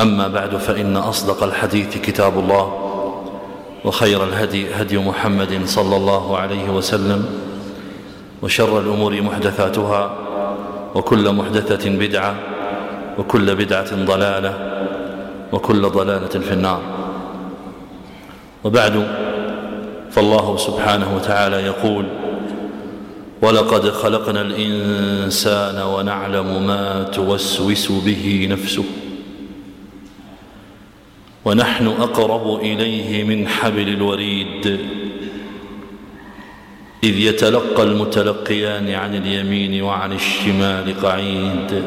أما بعد فإن أصدق الحديث كتاب الله وخير الهدي هدي محمد صلى الله عليه وسلم وشر الأمور محدثاتها وكل محدثة بدعة وكل بدعة ضلالة وكل ضلالة في النار. وبعد فالله سبحانه وتعالى يقول ولقد خلقنا الإنسان ونعلم ما توسوس به نفسه. ونحن أقرب إليه من حبل الوريد. إذ يتلقى المتلقيان عن اليمين وعن الشمال قعيد.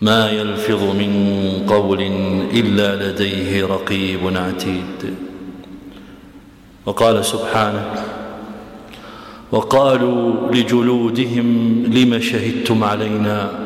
ما يلفظ من قول إلا لديه رقيب عتيد. وقال سبحانه وقالوا لجلودهم لم شهدتم علينا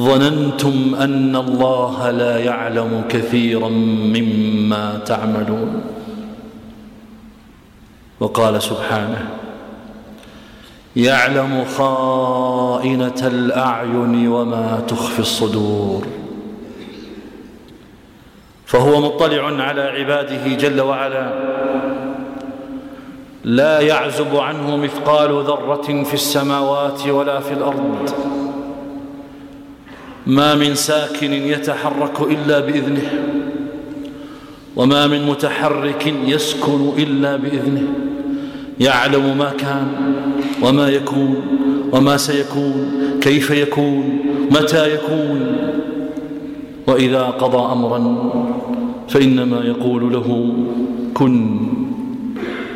ظننتم أن الله لا يعلم كثيرا مما تعملون. وقال سبحانه يعلم خائنة الأعين وما تخفي الصدور. فهو مطلع على عباده جل وعلا. لا يعزب عنه مثقال ذرة في السماوات ولا في الأرض. ما من ساكن يتحرك إلا بإذنه وما من متحرك يسكن إلا بإذنه. يعلم ما كان وما يكون وما سيكون كيف يكون متى يكون. وإذا قضى أمرا فإنما يقول له كن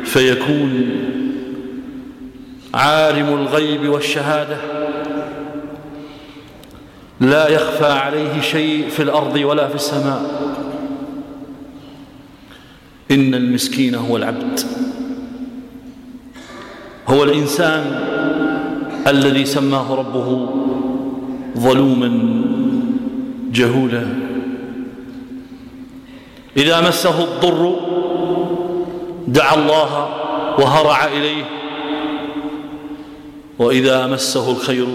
فيكون عالم الغيب والشهادة. لا يخفى عليه شيء في الأرض ولا في السماء. إن المسكين هو العبد. هو الإنسان الذي سماه ربه ظلوما جهولا. إذا مسه الضر دعا الله وهرع إليه. وإذا مسه الخير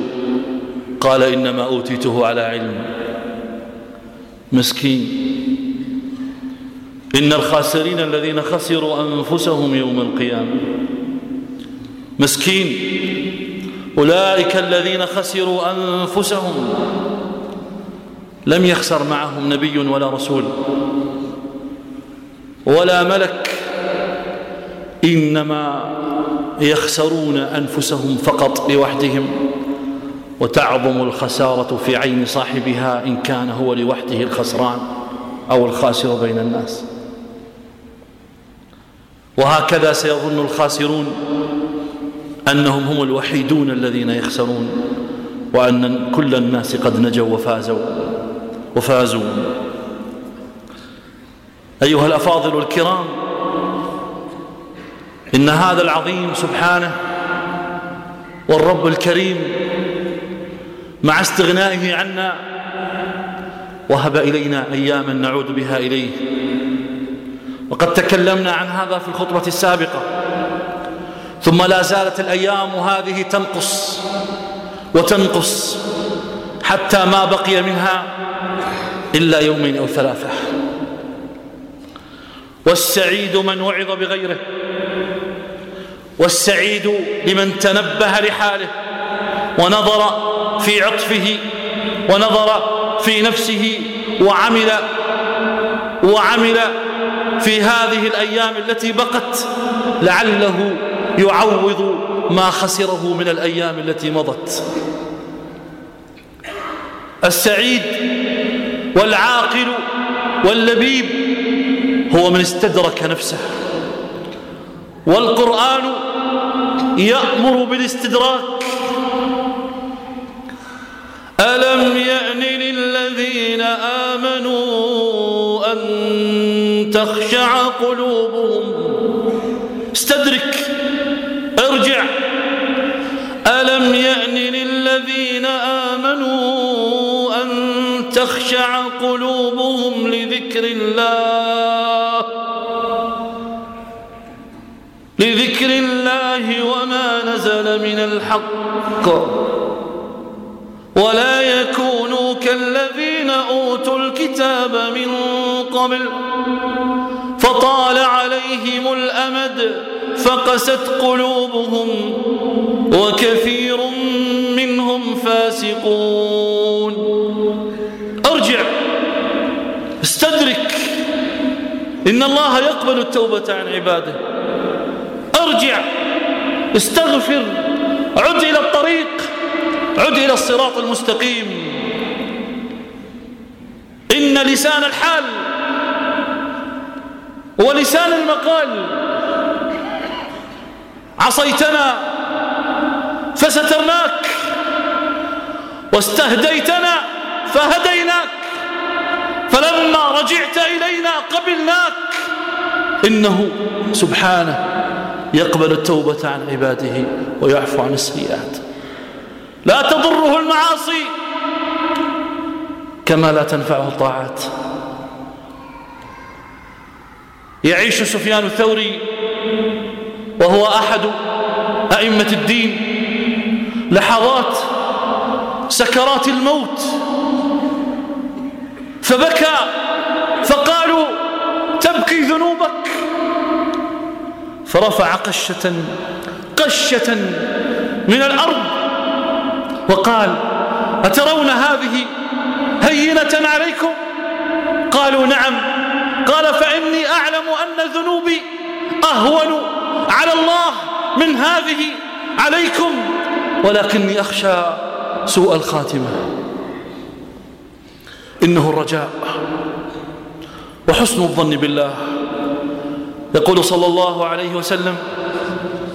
قال إنما أوتيته على علم. مسكين. إن الخاسرين الذين خسروا أنفسهم يوم القيامة. مسكين. أولئك الذين خسروا أنفسهم. لم يخسر معهم نبي ولا رسول ولا ملك. إنما يخسرون أنفسهم فقط لوحدهم. وتعظم الخسارة في عين صاحبها إن كان هو لوحده الخسران أو الخاسر بين الناس. وهكذا سيظن الخاسرون أنهم هم الوحيدون الذين يخسرون وأن كل الناس قد نجوا وفازوا وفازوا. أيها الأفاضل الكرام إن هذا العظيم سبحانه والرب الكريم مع استغنائه عنا. وهب إلينا أياما نعود بها إليه. وقد تكلمنا عن هذا في الخطبة السابقة. ثم لا زالت الأيام هذه تنقص وتنقص حتى ما بقي منها إلا يومين أو ثلاثة. والسعيد من وعظ بغيره. والسعيد لمن تنبه لحاله ونظر في عطفه ونظر في نفسه وعمل وعمل في هذه الأيام التي بقت لعله يعوض ما خسره من الأيام التي مضت. السعيد والعاقل واللبيب هو من استدرك نفسه. والقرآن يأمر بالاستدراك ألم يأن للذين آمنوا أن تخشع قلوبهم؟ استدرك ارجع. ألم يأن للذين آمنوا أن تخشع قلوبهم لذكر الله؟ لذكر الله وما نزل من الحق. ولا يكونوا كالذين أوتوا الكتاب من قبل فطال عليهم الأمد فقست قلوبهم وكثير منهم فاسقون. أرجع استدرك. إن الله يقبل التوبة عن عباده. أرجع استغفر. عد إلى الطريق. عد إلى الصراط المستقيم. إن لسان الحال ولسان المقال. عصيتنا فسترناك واستهديتنا فهديناك فلما رجعت إلينا قبلناك. إنه سبحانه يقبل التوبة عن عباده ويعفو عن السيئات. لا تضره المعاصي كما لا تنفعه الطاعات. يعيش سفيان الثوري وهو أحد أئمة الدين. لحظات سكرات الموت. فبكى فقالوا تبكي ذنوبك. فرفع قشة قشة من الأرض وقال أترون هذه هينة عليكم؟ قالوا نعم. قال فإني أعلم أن ذنوبي أهون على الله من هذه عليكم ولكني أخشى سوء الخاتمة. إنه الرجاء وحسن الظن بالله. يقول صلى الله عليه وسلم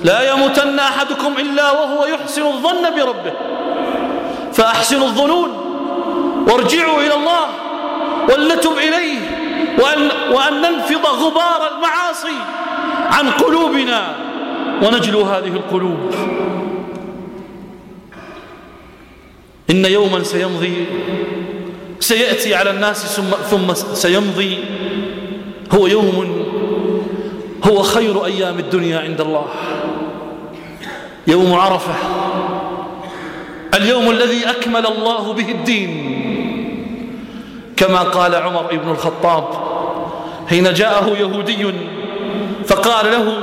لا يموتن أحدكم إلا وهو يحسن الظن بربه. فأحسنوا الظنون وارجعوا إلى الله ولنتب إليه وأن, وأن ننفض غبار المعاصي عن قلوبنا ونجلو هذه القلوب. إن يوما سيمضي سيأتي على الناس ثم, سيمضي. هو يوم هو خير أيام الدنيا عند الله. يوم عرفة اليوم الذي أكمل الله به الدين. كما قال عمر بن الخطاب حين جاءه يهودي فقال له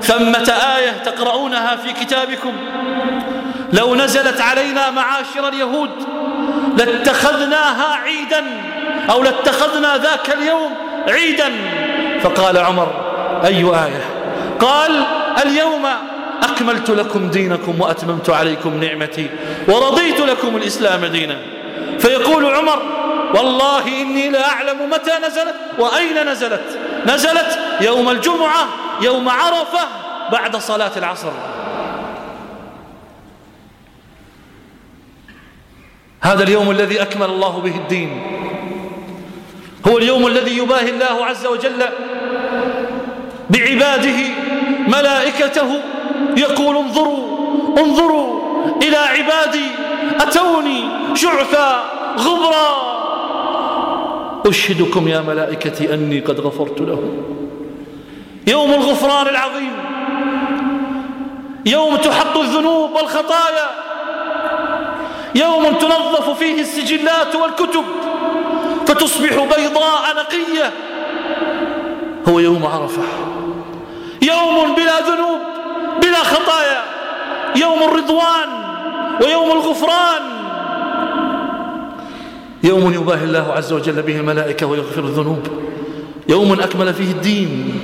ثمة آية تقرؤونها في كتابكم. لو نزلت علينا معاشر اليهود لاتخذناها عيدا أو لاتخذنا ذاك اليوم عيدا. فقال عمر أي آية؟ قال اليوم أكملت لكم دينكم وأتممت عليكم نعمتي ورضيت لكم الإسلام دينا. فيقول عمر والله إني لا أعلم متى نزلت وأين نزلت. نزلت يوم الجمعة يوم عرفة بعد صلاة العصر. هذا اليوم الذي أكمل الله به الدين. هو اليوم الذي يباهي الله عز وجل بعباده ملائكته يقول انظروا انظروا إلى عبادي أتوني شعثا غبرا. أشهدكم يا ملائكتي أني قد غفرت لهم. يوم الغفران العظيم. يوم تحط الذنوب والخطايا. يوم تنظف فيه السجلات والكتب. فتصبح بيضاء نقية. هو يوم عرفة. يوم بلا ذنوب. بلا خطايا. يوم الرضوان ويوم الغفران. يوم يباهي الله عز وجل به الملائكة ويغفر الذنوب. يوم أكمل فيه الدين.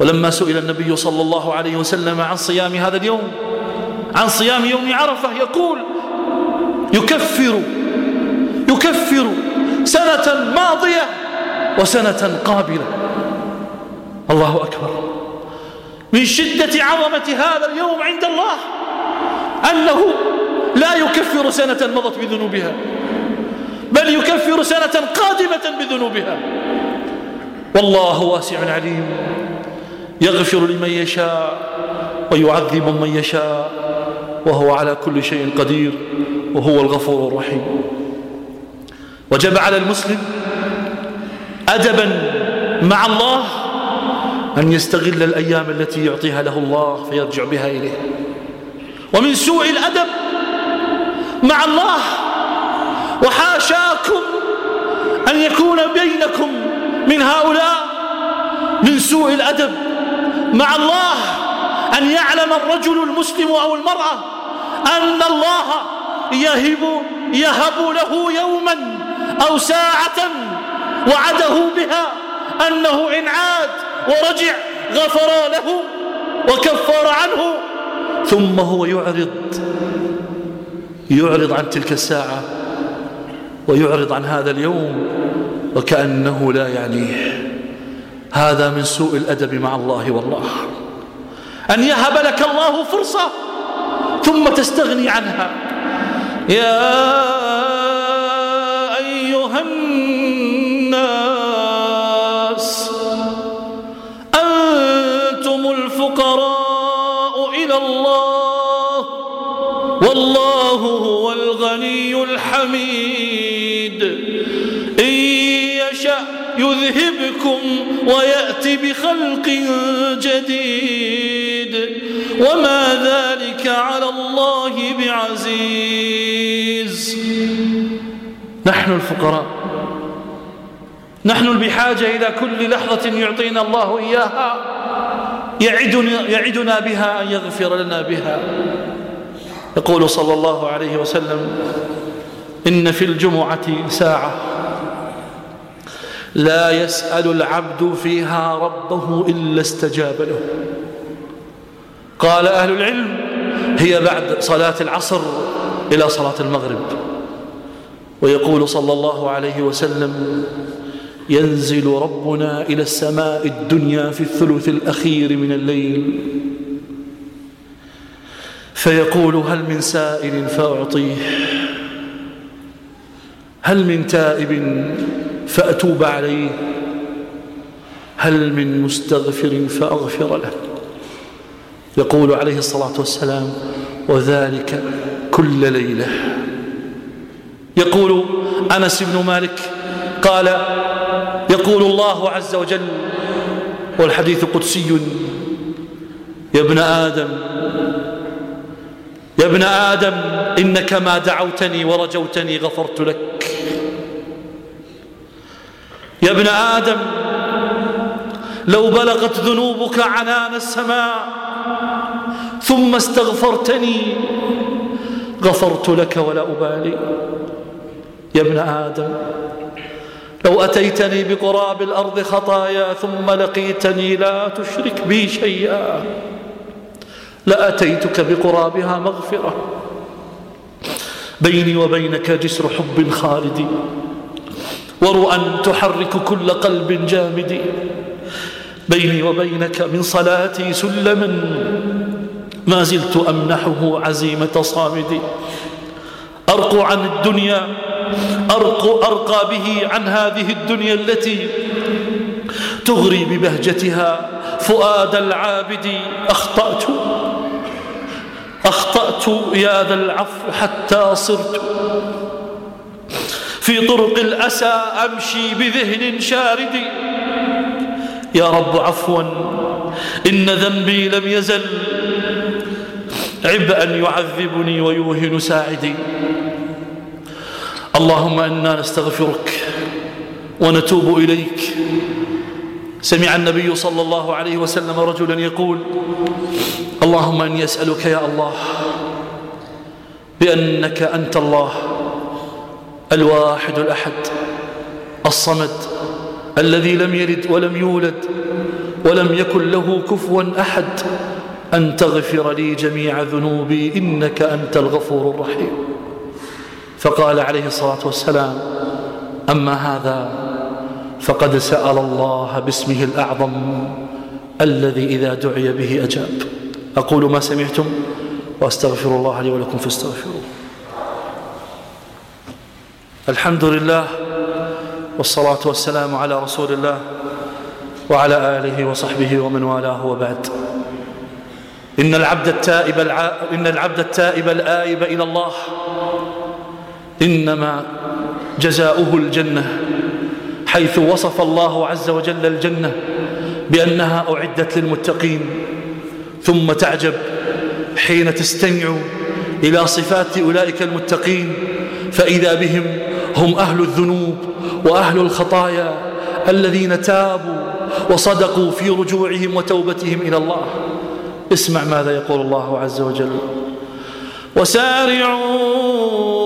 ولما سئل النبي صلى الله عليه وسلم عن صيام هذا اليوم عن صيام يوم عرفة يقول يكفر يكفر سنة ماضية وسنة قابلة. الله أكبر. من شدة عظمة هذا اليوم عند الله أنه لا يكفر سنة مضت بذنوبها بل يكفر سنة قادمة بذنوبها. والله واسع عليم يغفر لمن يشاء ويعذب من يشاء وهو على كل شيء قدير وهو الغفور الرحيم. وجب على المسلم أدبا مع الله أن يستغل الأيام التي يعطيها له الله فيرجع بها إليه. ومن سوء الأدب مع الله وحاشاكم أن يكون بينكم من هؤلاء من سوء الأدب مع الله أن يعلم الرجل المسلم أو المرأة أن الله يهب, يهب له يوما أو ساعة وعده بها أنه إن عاد ورجع غفر له وكفر عنه. ثم هو يعرض يعرض عن تلك الساعة ويعرض عن هذا اليوم وكأنه لا يعنيه. هذا من سوء الأدب مع الله والله. أن يهب لك الله فرصة ثم تستغني عنها. يا الله. والله هو الغني الحميد. إن يشأ يذهبكم ويأتي بخلق جديد. وما ذلك على الله بعزيز. نحن الفقراء. نحن بحاجة إلى كل لحظة يعطينا الله إياها. يعدنا, يعدنا بها أن يغفر لنا بها. يقول صلى الله عليه وسلم إن في الجمعة ساعة لا يسأل العبد فيها ربه إلا استجاب له. قال أهل العلم هي بعد صلاة العصر إلى صلاة المغرب. ويقول صلى الله عليه وسلم ينزل ربنا إلى السماء الدنيا في الثلث الأخير من الليل. فيقول هل من سائل فأعطيه. هل من تائب فأتوب عليه. هل من مستغفر فأغفر له. يقول عليه الصلاة والسلام وذلك كل ليلة. يقول أنس بن مالك قال يقول الله عز وجل والحديث قدسي. يا ابن آدم يا ابن آدم إنك ما دعوتني ورجوتني غفرت لك. يا ابن آدم لو بلغت ذنوبك عنان السماء ثم استغفرتني غفرت لك ولا أبالي. يا ابن آدم لو أتيتني بقراب الأرض خطايا ثم لقيتني لا تشرك بي شيئا لأتيتك بقرابها مغفرة. بيني وبينك جسر حب خالد ورؤى تحرك كل قلب جامد. بيني وبينك من صلاتي سلما ما زلت أمنحه عزيمة صامد. أرقو عن الدنيا أرقو أرقى به عن هذه الدنيا التي تغري ببهجتها فؤاد العابد أخطأت أخطأت يا ذا العفو حتى صرت. في طرق الأسى أمشي بذهن شارد. يا رب عفوا إن ذنبي لم يزل. عبئا يعذبني ويوهن ساعدي. اللهم إنا نستغفرك ونتوب إليك. سمع النبي صلى الله عليه وسلم رجلا يقول اللهم أني أسألك يا الله بأنك أنت الله الواحد الأحد الصمد الذي لم يلد ولم يولد ولم يكن له كفوا أحد أن تغفر لي جميع ذنوبي إنك أنت الغفور الرحيم. فقال عليه الصلاة والسلام أما هذا فقد سأل الله باسمه الأعظم الذي إذا دعي به أجاب. أقول ما سمعتم وأستغفر الله لي ولكم فاستغفروه. الحمد لله والصلاة والسلام على رسول الله وعلى آله وصحبه ومن والاه وبعد. إن العبد التائب الع... إن العبد التائب الآيب إلى الله إنما جزاؤه الجنة حيث وصف الله عز وجل الجنة بأنها أعدت للمتقين ثم تعجب حين تستمع إلى صفات أولئك المتقين فإذا بهم هم أهل الذنوب وأهل الخطايا الذين تابوا وصدقوا في رجوعهم وتوبتهم إلى الله. اسمع ماذا يقول الله عز وجل وسارعوا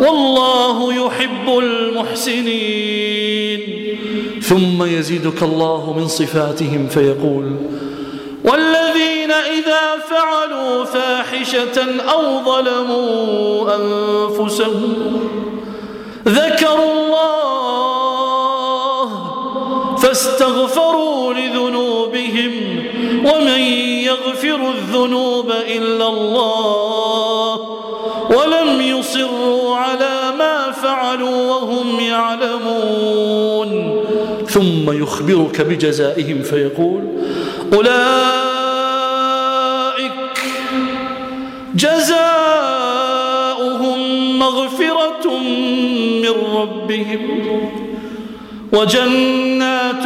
والله يحب المحسنين. ثم يزيدك الله من صفاتهم فيقول والذين إذا فعلوا فاحشة أو ظلموا أنفسهم ذكروا الله فاستغفروا لذنوبهم ومن يغفر الذنوب إلا الله ولم يصروا فعلوا وهم يعلمون. ثم يخبرك بجزائهم فيقول أولئك جزاؤهم مغفرة من ربهم وجنات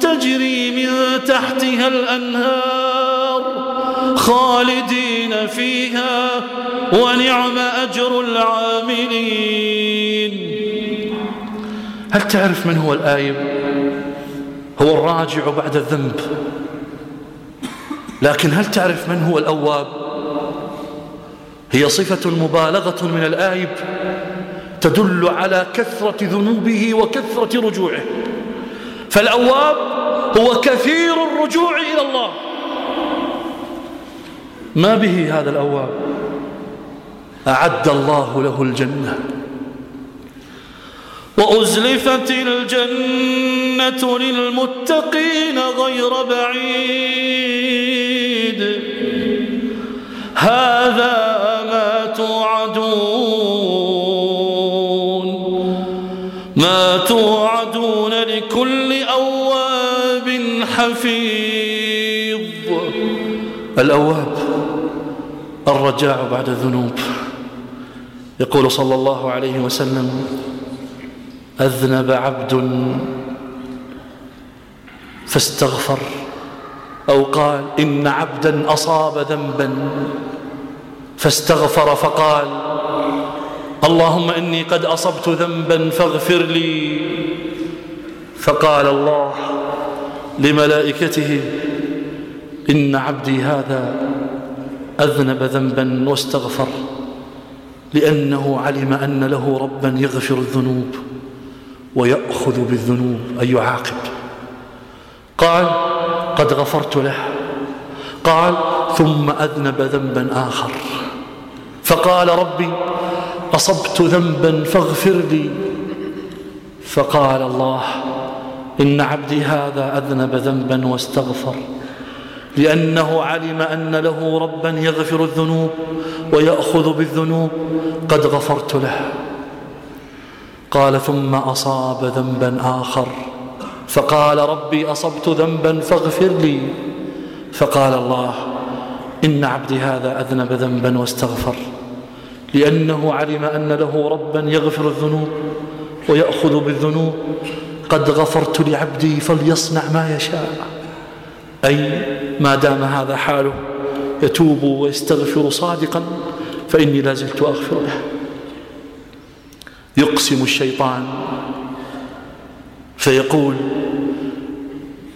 تجري من تحتها الأنهار خالدين فيها ونعم أجر العاملين. هل تعرف من هو الآيب؟ هو الراجع بعد الذنب. لكن هل تعرف من هو الأواب؟ هي صفة مبالغة من الآيب تدل على كثرة ذنوبه وكثرة رجوعه. فالأواب هو كثير الرجوع إلى الله. ما به هذا الأواب؟ أعد الله له الجنة. وأزلفت الجنة للمتقين غير بعيد. هذا ما توعدون. ما توعدون لكل أواب حفيظ. الأواب الرجاع بعد الذنوب. يقول صلى الله عليه وسلم أذنب عبد فاستغفر أو قال إن عبدا أصاب ذنبا فاستغفر فقال اللهم إني قد أصبت ذنبا فاغفر لي. فقال الله لملائكته إن عبدي هذا أذنب ذنبا واستغفر لأنه علم أن له ربا يغفر الذنوب ويأخذ بالذنوب أي يعاقب. قال قد غفرت له. قال ثم أذنب ذنبا آخر. فقال ربي أصبت ذنبا فاغفر لي. فقال الله إن عبدي هذا أذنب ذنبا واستغفر. لأنه علم أن له ربا يغفر الذنوب ويأخذ بالذنوب. قد غفرت له. قال ثم أصاب ذنبا آخر. فقال ربي أصبت ذنبا فاغفر لي. فقال الله إن عبدي هذا أذنب ذنبا واستغفر. لأنه علم أن له ربا يغفر الذنوب ويأخذ بالذنوب. قد غفرت لعبدي فليصنع ما يشاء. أي ما دام هذا حاله يتوب ويستغفر صادقا فإني لا زلت أغفر له. يقسم الشيطان فيقول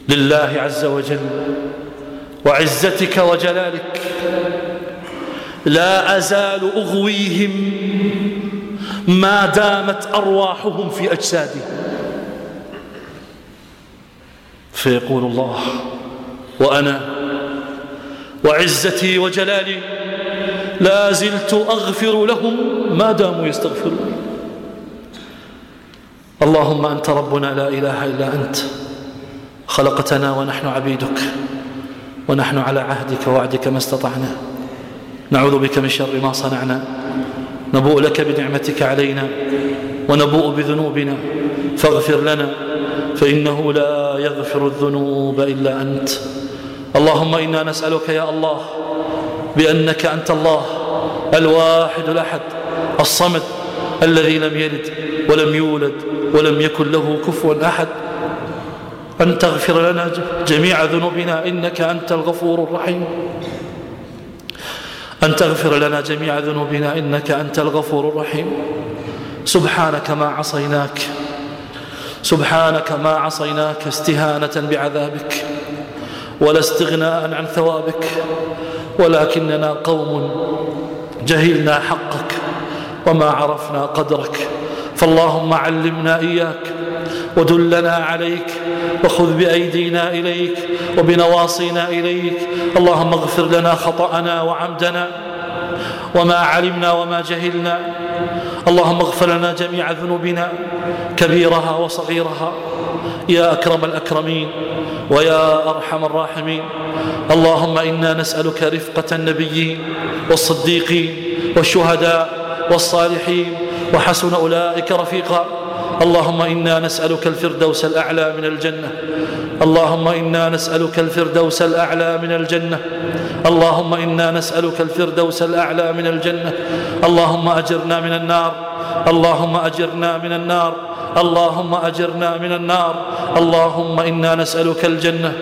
لله عز وجل وعزتك وجلالك لا أزال أغويهم ما دامت أرواحهم في أجسادهم. فيقول الله وأنا وعزتي وجلالي لا زلت أغفر لهم ما داموا يستغفرون. اللهم أنت ربنا لا إله إلا أنت خلقتنا ونحن عبيدك ونحن على عهدك ووعدك ما استطعنا. نعوذ بك من شر ما صنعنا. نبوء لك بنعمتك علينا ونبوء بذنوبنا. فاغفر لنا فإنه لا يغفر الذنوب إلا أنت. اللهم إنا نسألك يا الله بأنك أنت الله الواحد الأحد الصمد الذي لم يلد ولم يولد ولم يكن له كفوا أحد. أن تغفر لنا جميع ذنوبنا إنك أنت الغفور الرحيم. أن تغفر لنا جميع ذنوبنا إنك أنت الغفور الرحيم. سبحانك ما عصيناك سبحانك ما عصيناك استهانة بعذابك. ولا استغناء عن ثوابك ولكننا قوم جهلنا حقك وما عرفنا قدرك. فاللهم علمنا إياك ودلنا عليك وخذ بأيدينا إليك وبنواصينا إليك. اللهم اغفر لنا خطأنا وعمدنا وما علمنا وما جهلنا. اللهم اغفر لنا جميع ذنوبنا كبيرها وصغيرها. يا أكرم الأكرمين ويا أرحم الراحمين اللهم إنا نسألك رفقة النبيين والصديقين والشهداء والصالحين وحسن أولئك رفيقا اللهم إنا نسألك الفردوس الأعلى من الجنة اللهم إنا نسألك الفردوس الأعلى من الجنة اللهم إنا نسألك الفردوس الأعلى من الجنة اللهم أجرنا من النار اللهم أجرنا من النار اللهم أجرنا من النار. اللهم إنا نسألك الجنة.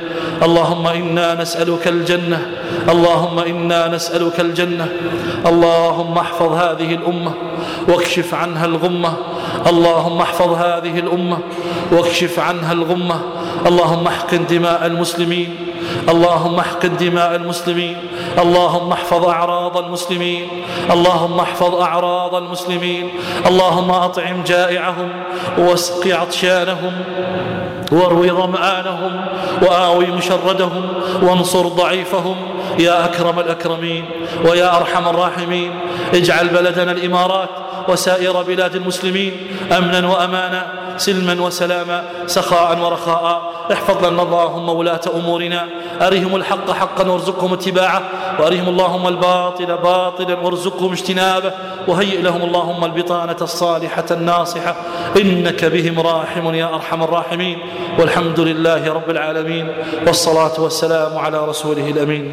اللهم إنا نسألك الجنة. اللهم إنا نسألك الجنة. اللهم احفظ هذه الأمة. واكشف عنها الغمة. اللهم احفظ هذه الأمة. واكشف عنها الغمة. اللهم احقن دماء المسلمين. اللهم احقن دماء المسلمين. اللهم احفظ أعراض المسلمين. اللهم احفظ أعراض المسلمين. اللهم أطعم جائعهم واسق عطشانهم. واروي ظمآنهم وآوي مشردهم. وانصر ضعيفهم. يا أكرم الأكرمين. ويا أرحم الراحمين. اجعل بلدنا الإمارات وسائر بلاد المسلمين أمنا وأمانا. سلما وسلاما سخاء ورخاء. احفظ لنا اللهم ولاة أمورنا. أرهم الحق حقا وارزقهم اتباعه. وأرهم اللهم الباطل باطلا وارزقهم اجتنابه. وهيئ لهم اللهم البطانة الصالحة الناصحة. إنك بهم راحم يا أرحم الراحمين. والحمد لله رب العالمين. والصلاة والسلام على رسوله الأمين.